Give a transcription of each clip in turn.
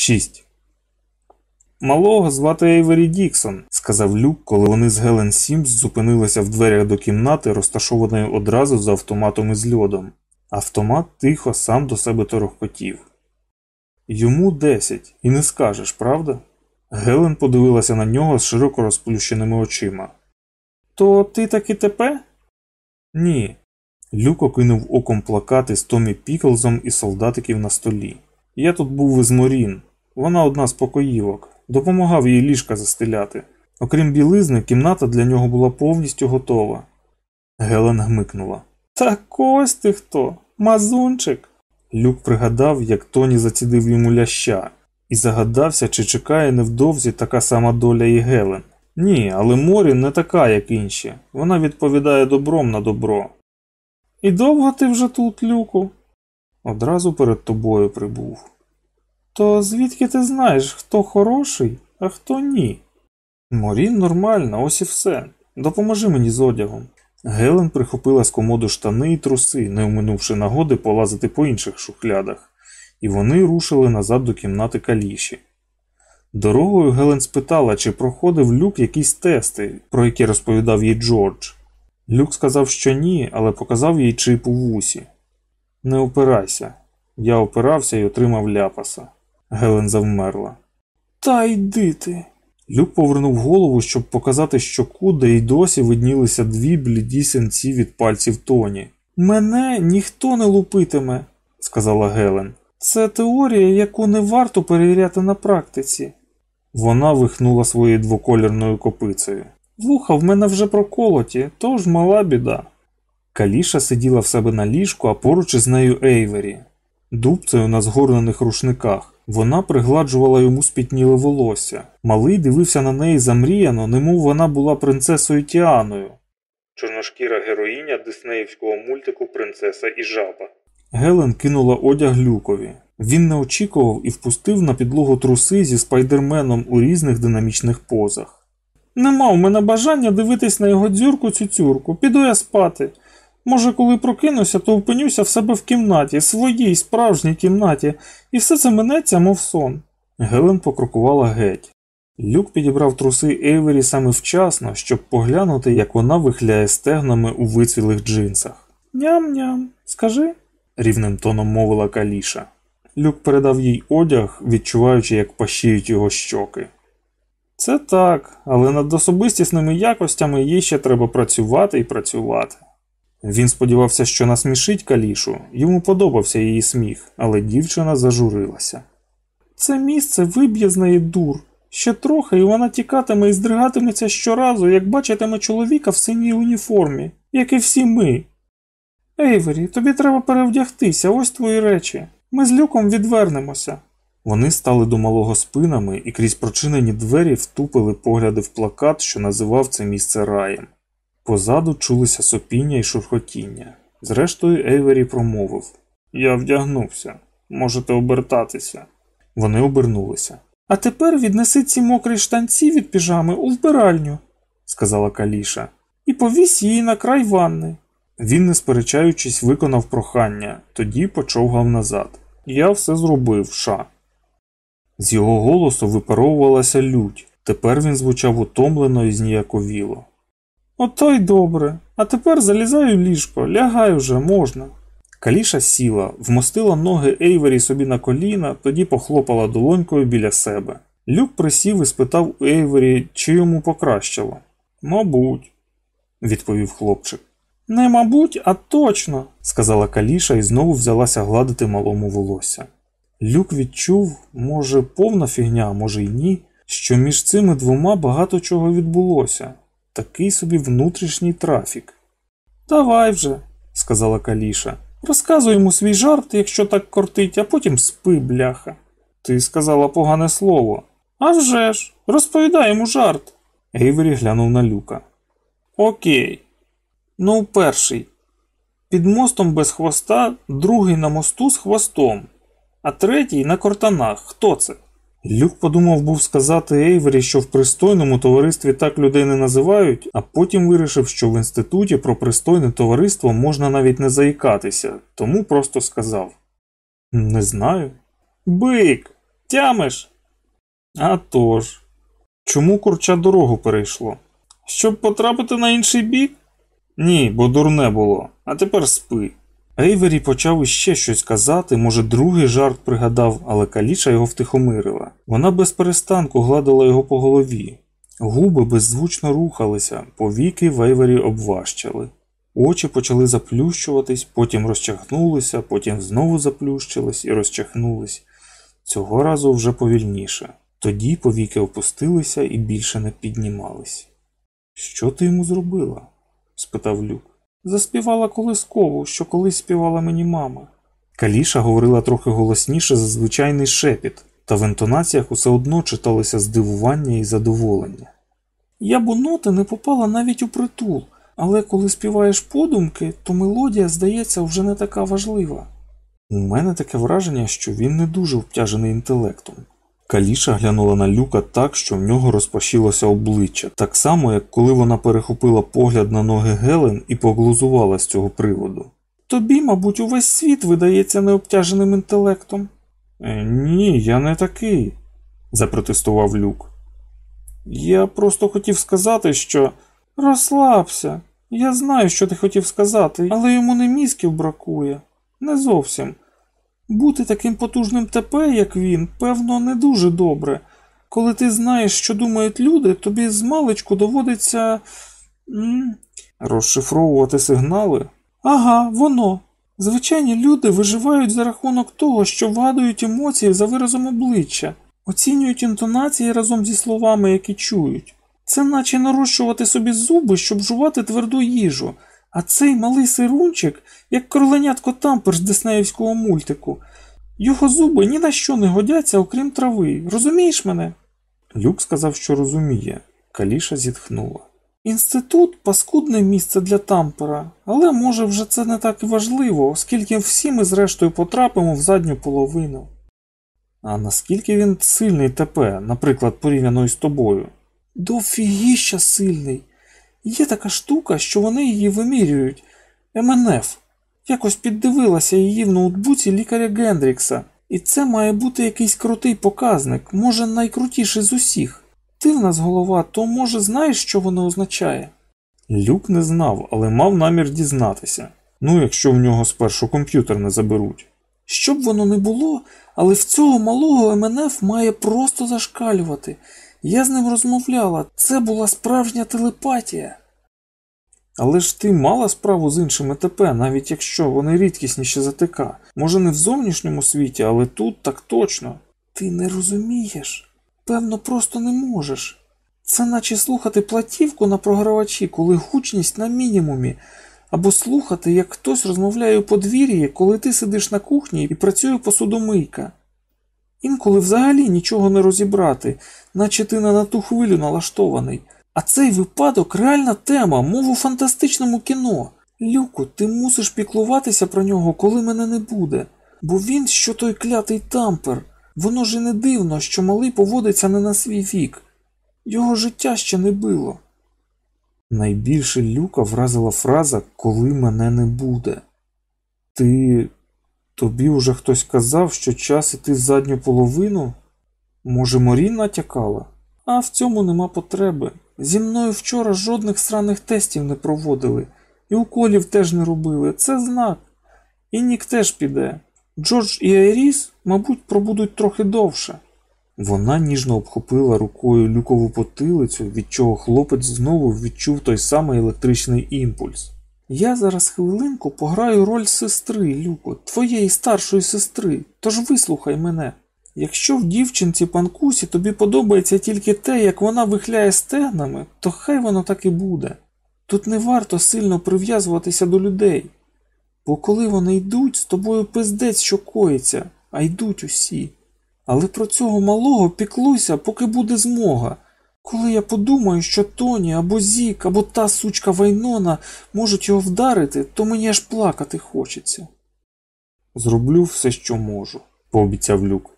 6. Малого звати Ейвері Діксон, сказав Люк, коли вони з Гелен Сімс зупинилися в дверях до кімнати, розташованої одразу за автоматом із льодом. Автомат тихо сам до себе торохкотів. Йому десять, і не скажеш, правда? Гелен подивилася на нього з широко розплющеними очима. То ти таки тепе? Ні. Люк окинув оком плакати з Томі Піклзом і солдатиків на столі. Я тут був із Морін. Вона одна з покоївок, допомагав їй ліжка застеляти. Окрім білизни, кімната для нього була повністю готова. Гелен гмикнула. Так ось ти хто? Мазунчик. Люк пригадав, як Тоні зацідив йому ляща, і загадався, чи чекає невдовзі така сама доля і Гелен. Ні, але Морін не така, як інші. Вона відповідає добром на добро. І довго ти вже тут, Люку? Одразу перед тобою прибув. То звідки ти знаєш, хто хороший, а хто ні? Морін нормальна, ось і все. Допоможи мені з одягом. Гелен прихопила з комоду штани і труси, не оминувши нагоди полазити по інших шухлядах, і вони рушили назад до кімнати каліші. Дорогою Гелен спитала, чи проходив люк якісь тести, про які розповідав їй Джордж. Люк сказав, що ні, але показав їй чип у вусі. Не опирайся. Я опирався і отримав ляпаса. Гелен завмерла. Та йди ти. Люк повернув голову, щоб показати щоку, де й досі виднілися дві бліді синці від пальців Тоні. Мене ніхто не лупитиме, сказала Гелен. Це теорія, яку не варто перевіряти на практиці. Вона вихнула своєю двоколірною копицею. Вуха в мене вже проколоті, тож мала біда. Каліша сиділа в себе на ліжку, а поруч із нею Ейвері, дубцею на згорнених рушниках. Вона пригладжувала йому спітніле волосся. Малий дивився на неї замріяно, немов вона була принцесою Тіаною. Чорношкіра героїня диснеївського мультику Принцеса і жаба. Гелен кинула одяг Люкові. Він не очікував і впустив на підлогу труси зі спайдерменом у різних динамічних позах. Нема в мене бажання дивитись на його дзюрку цюцюрку, піду я спати. Може, коли прокинуся, то впинюся в себе в кімнаті, своїй справжній кімнаті, і все це минеться, мов сон. Гелен покрокувала геть. Люк підібрав труси Ейвері саме вчасно, щоб поглянути, як вона вихляє стегнами у вицвілих джинсах. Ням-ням, скажи, рівним тоном мовила Каліша. Люк передав їй одяг, відчуваючи, як пащіють його щоки. Це так, але над особистісними якостями їй ще треба працювати і працювати. Він сподівався, що насмішить калішу, йому подобався її сміх, але дівчина зажурилася. Це місце виб'є з неї дур. Ще трохи, і вона тікатиме і здригатиметься щоразу, як бачитиме чоловіка в синій уніформі, як і всі ми. Ейвері, тобі треба перевдягтися, ось твої речі. Ми з люком відвернемося. Вони стали до малого спинами і крізь прочинені двері втупили погляди в плакат, що називав це місце раєм. Позаду чулися сопіння і шурхотіння. Зрештою, Ейвері промовив Я вдягнувся, можете обертатися. Вони обернулися. А тепер віднеси ці мокрі штанці від піжами у вбиральню, сказала Каліша, і повісь її на край ванни. Він, не сперечаючись, виконав прохання, тоді почовгав назад. Я все зробив, ша. З його голосу випаровувалася лють. Тепер він звучав утомлено і зніяковіло. Ото й добре, а тепер залізаю в ліжко, лягай уже можна. Каліша сіла, вмостила ноги Ейвері собі на коліна, тоді похлопала долонькою біля себе. Люк присів і спитав у Ейвері, чи йому покращило. Мабуть, відповів хлопчик. Не мабуть, а точно, сказала Каліша і знову взялася гладити малому волосся. Люк відчув, може, повна фігня, може й ні, що між цими двома багато чого відбулося. Такий собі внутрішній трафік. Давай вже, сказала Каліша. Розказуй йому свій жарт, якщо так кортить, а потім спи, бляха. Ти сказала погане слово. «А вже ж, розповідай йому жарт. Ейвері глянув на люка. Окей. Ну, перший. Під мостом без хвоста, другий на мосту з хвостом, а третій на кортанах. Хто це? Люк подумав був сказати Ейвері, що в пристойному товаристві так людей не називають, а потім вирішив, що в інституті про пристойне товариство можна навіть не заїкатися, тому просто сказав: Не знаю. Бик. Тямиш? «А тож. Чому курча дорогу перейшло? Щоб потрапити на інший бік? Ні, бо дурне було, а тепер спи. Ейвері почав іще щось казати, може, другий жарт пригадав, але каліша його втихомирила. Вона без перестанку гладила його по голові. Губи беззвучно рухалися, повіки в Ейвері обважчали. Очі почали заплющуватись, потім розчахнулися, потім знову заплющились і розчахнулись. Цього разу вже повільніше. Тоді повіки опустилися і більше не піднімались. Що ти йому зробила? спитав Люк. Заспівала колискову, що колись співала мені мама. Каліша говорила трохи голосніше за звичайний шепіт, та в інтонаціях усе одно читалося здивування і задоволення. Я б у ноти не попала навіть у притул, але коли співаєш подумки, то мелодія, здається, вже не така важлива. У мене таке враження, що він не дуже обтяжений інтелектом. Каліша глянула на люка так, що в нього розпашілося обличчя, так само, як коли вона перехопила погляд на ноги Гелен і поглузувала з цього приводу. Тобі, мабуть, увесь світ видається необтяженим інтелектом. Е, ні, я не такий, запротестував люк. Я просто хотів сказати, що розслабся. Я знаю, що ти хотів сказати, але йому не мізків бракує. Не зовсім. Бути таким потужним ТП, як він, певно, не дуже добре. Коли ти знаєш, що думають люди, тобі з маличку доводиться. Розшифровувати сигнали? Ага, воно. Звичайні люди виживають за рахунок того, що вгадують емоції за виразом обличчя, оцінюють інтонації разом зі словами, які чують. Це наче нарощувати собі зуби, щоб жувати тверду їжу. А цей малий сирунчик, як кроленятко тампер з диснеївського мультику, його зуби ні на що не годяться, окрім трави. Розумієш мене? Люк сказав, що розуміє. Каліша зітхнула. Інститут паскудне місце для тампера, але може вже це не так і важливо, оскільки всі ми зрештою потрапимо в задню половину. А наскільки він сильний тепер, наприклад, порівняно із тобою? Дофігіща сильний. Є така штука, що вони її вимірюють. МНФ. Якось піддивилася її в ноутбуці лікаря Гендрікса, і це має бути якийсь крутий показник, може найкрутіший з усіх. Ти в нас голова, то може знаєш, що воно означає? Люк не знав, але мав намір дізнатися. Ну, якщо в нього спершу комп'ютер не заберуть. Щоб воно не було, але в цього малого МНФ має просто зашкалювати. Я з ним розмовляла, це була справжня телепатія. Але ж ти мала справу з іншими ТП, навіть якщо вони рідкісніші за ТК. Може, не в зовнішньому світі, але тут так точно. Ти не розумієш? Певно, просто не можеш. Це наче слухати платівку на програвачі, коли гучність на мінімумі, або слухати, як хтось розмовляє у подвір'ї, коли ти сидиш на кухні і працює посудомийка. Інколи взагалі нічого не розібрати, наче ти не на ту хвилю налаштований. А цей випадок реальна тема, мов у фантастичному кіно. Люку, ти мусиш піклуватися про нього, коли мене не буде, бо він що той клятий тампер. Воно ж і не дивно, що малий поводиться не на свій вік. Його життя ще не било. Найбільше люка вразила фраза коли мене не буде. Ти тобі уже хтось казав, що час іти задню половину? Може, Морін натякала? А в цьому нема потреби. Зі мною вчора жодних сраних тестів не проводили, і уколів теж не робили. Це знак. І Нік теж піде. Джордж і Айріс, мабуть, пробудуть трохи довше. Вона ніжно обхопила рукою люкову потилицю, від чого хлопець знову відчув той самий електричний імпульс. Я зараз хвилинку пограю роль сестри, Люко, твоєї старшої сестри, тож вислухай мене. Якщо в дівчинці панкусі тобі подобається тільки те, як вона вихляє стегнами, то хай воно так і буде. Тут не варто сильно прив'язуватися до людей, бо коли вони йдуть, з тобою пиздець що коїться, а йдуть усі. Але про цього малого піклуйся, поки буде змога. Коли я подумаю, що Тоні або Зік, або та сучка Вайнона можуть його вдарити, то мені аж плакати хочеться. Зроблю все, що можу, пообіцяв Люк.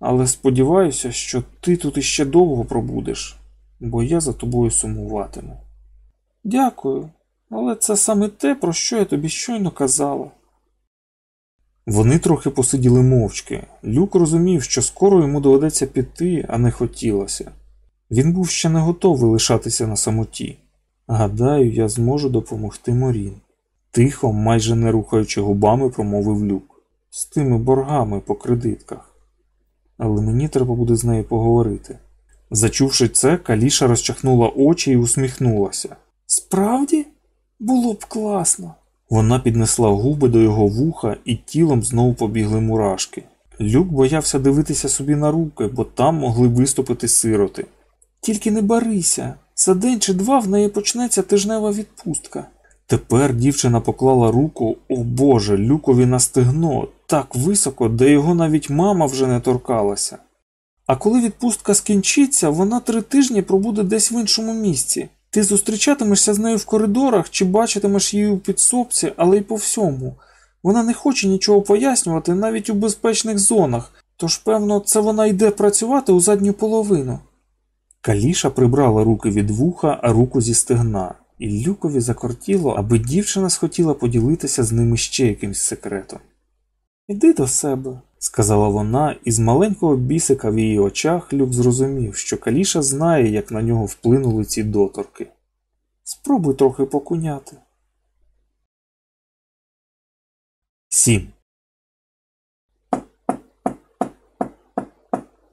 Але сподіваюся, що ти тут іще довго пробудеш, бо я за тобою сумуватиму. Дякую, але це саме те, про що я тобі щойно казала. Вони трохи посиділи мовчки. Люк розумів, що скоро йому доведеться піти, а не хотілося. Він був ще не готовий лишатися на самоті. Гадаю, я зможу допомогти Морін. Тихо, майже не рухаючи губами, промовив люк. З тими боргами по кредитках. Але мені треба буде з нею поговорити. Зачувши це, Каліша розчахнула очі і усміхнулася. Справді? Було б класно. Вона піднесла губи до його вуха і тілом знову побігли мурашки. Люк боявся дивитися собі на руки, бо там могли виступити сироти. Тільки не барися. За день чи два в неї почнеться тижнева відпустка. Тепер дівчина поклала руку, о Боже, люкові на стегно, так високо, де його навіть мама вже не торкалася. А коли відпустка скінчиться, вона три тижні пробуде десь в іншому місці. Ти зустрічатимешся з нею в коридорах чи бачитимеш її у підсобці, але й по всьому. Вона не хоче нічого пояснювати навіть у безпечних зонах, тож, певно, це вона йде працювати у задню половину. Каліша прибрала руки від вуха, а руку зі стегна, і люкові закортіло, аби дівчина схотіла поділитися з ними ще якимсь секретом. Іди до себе, сказала вона, і з маленького бісика в її очах Люк зрозумів, що Каліша знає, як на нього вплинули ці доторки. Спробуй трохи покуняти. 7.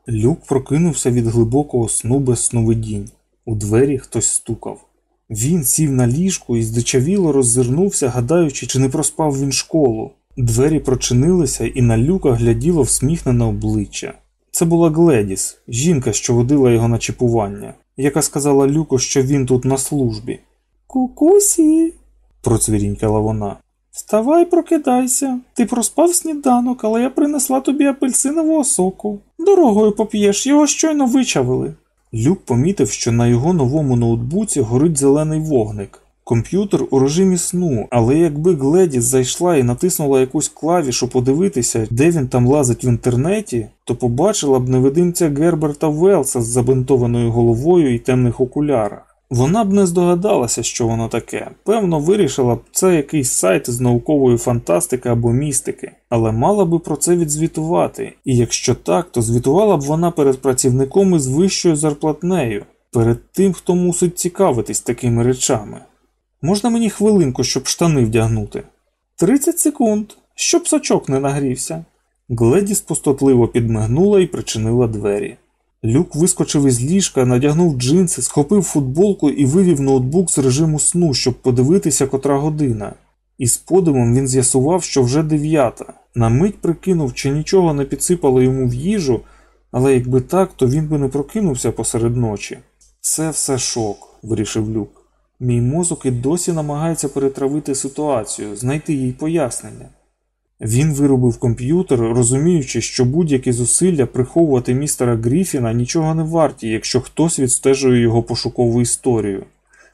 Люк прокинувся від глибокого сну без сновидінь. У двері хтось стукав. Він сів на ліжку і здичавіло роззирнувся, гадаючи, чи не проспав він школу. Двері прочинилися, і на люка гляділо всміхнене обличчя. Це була Гледіс, жінка, що водила його на чіпування, яка сказала Люку, що він тут на службі. Кукусі, процвірінькала вона. Вставай, прокидайся. Ти проспав сніданок, але я принесла тобі апельсинового соку. Дорогою поп'єш, його щойно вичавили. Люк помітив, що на його новому ноутбуці горить зелений вогник. Комп'ютер у режимі сну, але якби Гледіс зайшла і натиснула якусь клавішу подивитися, де він там лазить в інтернеті, то побачила б невидимця Герберта Велса з забинтованою головою і темних окулярах. Вона б не здогадалася, що воно таке. Певно, вирішила б це якийсь сайт з наукової фантастики або містики, але мала би про це відзвітувати. І якщо так, то звітувала б вона перед працівником із вищою зарплатнею, перед тим, хто мусить цікавитись такими речами. Можна мені хвилинку, щоб штани вдягнути? Тридцять секунд, щоб сочок не нагрівся. Гледіс пустотливо підмигнула і причинила двері. Люк вискочив із ліжка, надягнув джинси, схопив футболку і вивів ноутбук з режиму сну, щоб подивитися, котра година. І з подивом він з'ясував, що вже дев'ята. На мить прикинув, чи нічого не підсипало йому в їжу, але якби так, то він би не прокинувся посеред ночі. Це все шок, вирішив Люк. Мій мозок і досі намагається перетравити ситуацію, знайти їй пояснення. Він виробив комп'ютер, розуміючи, що будь-які зусилля приховувати містера Гріфіна нічого не варті, якщо хтось відстежує його пошукову історію.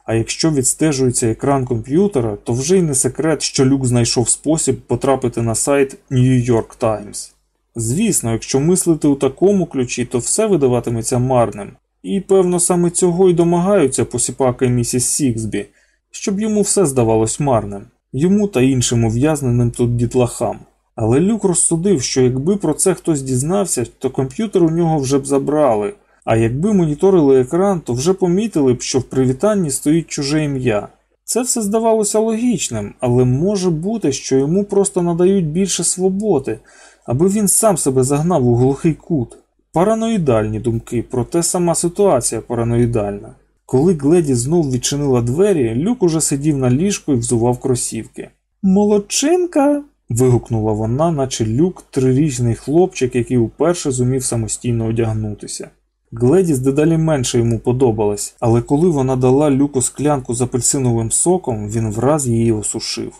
А якщо відстежується екран комп'ютера, то вже й не секрет, що Люк знайшов спосіб потрапити на сайт New York Times. Звісно, якщо мислити у такому ключі, то все видаватиметься марним. І, певно, саме цього й домагаються посіпаки місіс Сіксбі, щоб йому все здавалось марним, йому та іншим ув'язненим тут дітлахам. Але Люк розсудив, що якби про це хтось дізнався, то комп'ютер у нього вже б забрали, а якби моніторили екран, то вже помітили б, що в привітанні стоїть чуже ім'я. Це все здавалося логічним, але може бути, що йому просто надають більше свободи, аби він сам себе загнав у глухий кут. Параноїдальні думки, проте сама ситуація параноїдальна. Коли Гледі знов відчинила двері, Люк уже сидів на ліжку і взував кросівки. Молодчинка. вигукнула вона, наче люк трирічний хлопчик, який уперше зумів самостійно одягнутися. Гледіс дедалі менше йому подобалась, але коли вона дала люку склянку з апельсиновим соком, він враз її осушив.